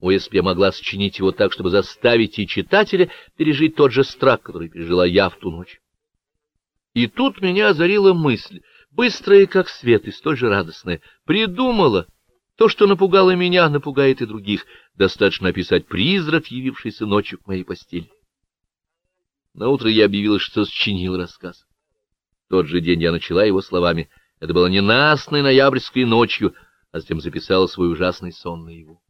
О, если бы я могла сочинить его так, чтобы заставить и читателя пережить тот же страх, который пережила я в ту ночь. И тут меня озарила мысль, быстрая, как свет, и столь же радостная. Придумала! То, что напугало меня, а напугает и других. Достаточно описать призрак, явившийся ночью к моей постели. Наутро я объявила, что сочинил рассказ. В тот же день я начала его словами. Это было ненастной ноябрьской ночью, а затем записала свой ужасный сон на его.